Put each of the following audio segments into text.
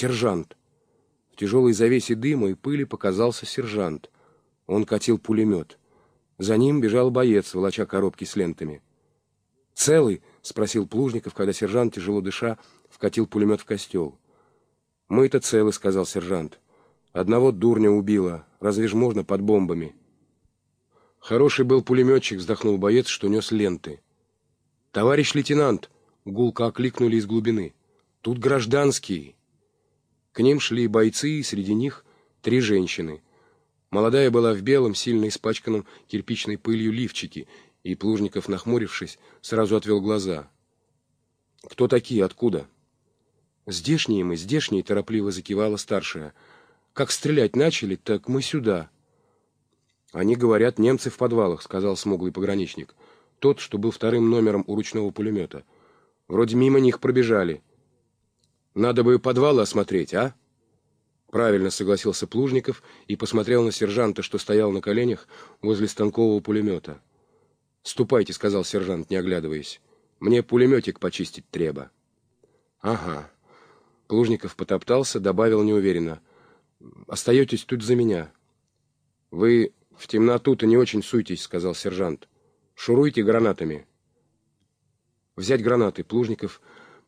Сержант. В тяжелой завесе дыма и пыли показался сержант. Он катил пулемет. За ним бежал боец, волоча коробки с лентами. «Целый?» — спросил Плужников, когда сержант, тяжело дыша, вкатил пулемет в костел. «Мы-то целы», — сказал сержант. «Одного дурня убило. Разве ж можно под бомбами?» Хороший был пулеметчик, вздохнул боец, что нес ленты. «Товарищ лейтенант!» — гулко окликнули из глубины. «Тут гражданские!» К ним шли бойцы, и среди них три женщины. Молодая была в белом, сильно испачканном кирпичной пылью лифчике, и Плужников, нахмурившись, сразу отвел глаза. «Кто такие? Откуда?» «Здешние мы, здешние!» — торопливо закивала старшая. «Как стрелять начали, так мы сюда!» «Они говорят, немцы в подвалах», — сказал смуглый пограничник. Тот, что был вторым номером у ручного пулемета. «Вроде мимо них пробежали. Надо бы подвалы осмотреть, а?» Правильно согласился Плужников и посмотрел на сержанта, что стоял на коленях возле станкового пулемета. «Ступайте», — сказал сержант, не оглядываясь. «Мне пулеметик почистить треба». «Ага». Плужников потоптался, добавил неуверенно. «Остаетесь тут за меня». «Вы «В темноту-то не очень суйтесь», — сказал сержант. «Шуруйте гранатами». Взять гранаты. Плужников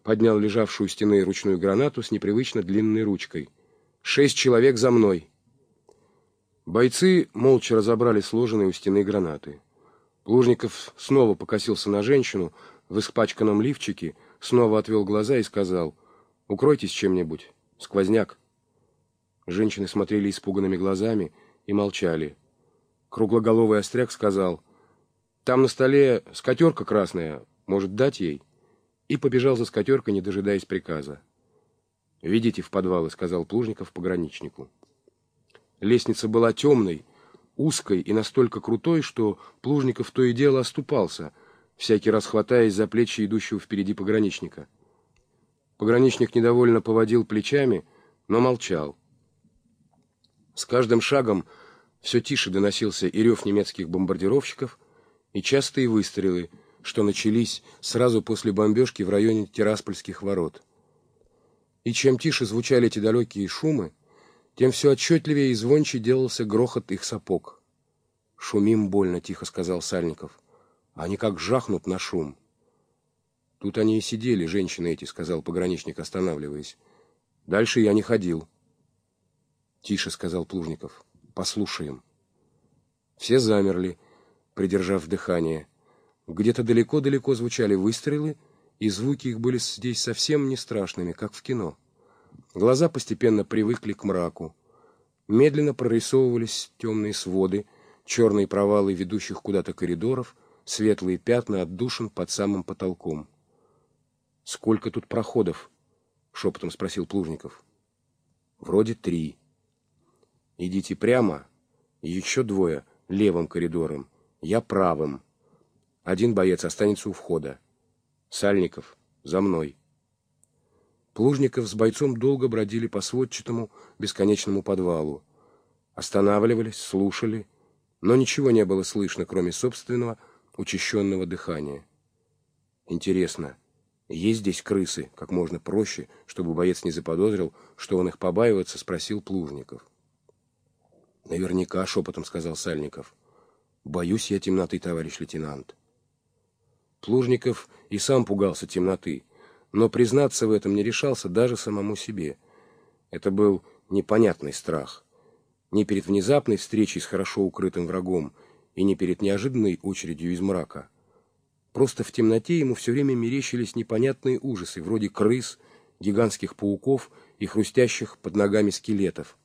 поднял лежавшую у стены ручную гранату с непривычно длинной ручкой. «Шесть человек за мной». Бойцы молча разобрали сложенные у стены гранаты. Плужников снова покосился на женщину в испачканном лифчике, снова отвел глаза и сказал «Укройтесь чем-нибудь. Сквозняк». Женщины смотрели испуганными глазами и молчали. Круглоголовый остряк сказал, «Там на столе скатерка красная, может, дать ей?» И побежал за скатеркой, не дожидаясь приказа. «Ведите в подвалы», — сказал Плужников пограничнику. Лестница была темной, узкой и настолько крутой, что Плужников то и дело оступался, всякий раз хватаясь за плечи идущего впереди пограничника. Пограничник недовольно поводил плечами, но молчал. С каждым шагом все тише доносился и рев немецких бомбардировщиков, и частые выстрелы, что начались сразу после бомбежки в районе Тираспольских ворот. И чем тише звучали эти далекие шумы, тем все отчетливее и звонче делался грохот их сапог. «Шумим больно», — тихо сказал Сальников. «Они как жахнут на шум». «Тут они и сидели, женщины эти», — сказал пограничник, останавливаясь. «Дальше я не ходил». «Тише», — сказал Плужников. Послушаем. Все замерли, придержав дыхание. Где-то далеко-далеко звучали выстрелы, и звуки их были здесь совсем не страшными, как в кино. Глаза постепенно привыкли к мраку. Медленно прорисовывались темные своды, черные провалы ведущих куда-то коридоров, светлые пятна отдушин под самым потолком. «Сколько тут проходов?» — шепотом спросил Плужников. «Вроде три». Идите прямо. Еще двое левым коридором. Я правым. Один боец останется у входа. Сальников, за мной. Плужников с бойцом долго бродили по сводчатому бесконечному подвалу. Останавливались, слушали, но ничего не было слышно, кроме собственного учащенного дыхания. Интересно, есть здесь крысы? Как можно проще, чтобы боец не заподозрил, что он их побаивается, спросил Плужников. Наверняка, шепотом сказал Сальников. Боюсь я темноты, товарищ лейтенант. Плужников и сам пугался темноты, но признаться в этом не решался даже самому себе. Это был непонятный страх. Не перед внезапной встречей с хорошо укрытым врагом и не перед неожиданной очередью из мрака. Просто в темноте ему все время мерещились непонятные ужасы, вроде крыс, гигантских пауков и хрустящих под ногами скелетов.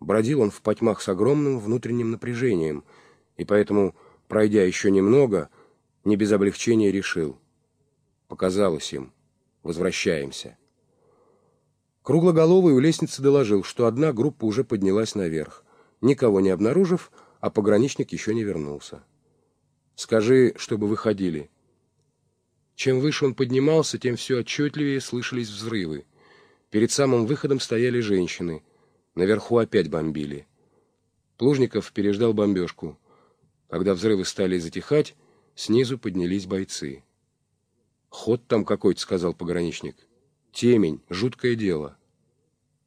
Бродил он в потьмах с огромным внутренним напряжением, и поэтому, пройдя еще немного, не без облегчения решил. Показалось им. Возвращаемся. Круглоголовый у лестницы доложил, что одна группа уже поднялась наверх. Никого не обнаружив, а пограничник еще не вернулся. «Скажи, чтобы выходили». Чем выше он поднимался, тем все отчетливее слышались взрывы. Перед самым выходом стояли женщины — Наверху опять бомбили. Плужников переждал бомбежку. Когда взрывы стали затихать, снизу поднялись бойцы. «Ход там какой-то», — сказал пограничник. «Темень, жуткое дело».